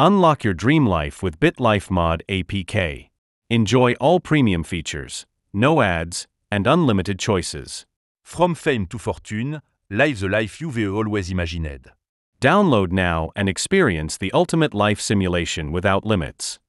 Unlock your dream life with BitLife Mod APK. Enjoy all premium features, no ads, and unlimited choices. From fame to fortune, live the life you've always imagined. Download now and experience the ultimate life simulation without limits.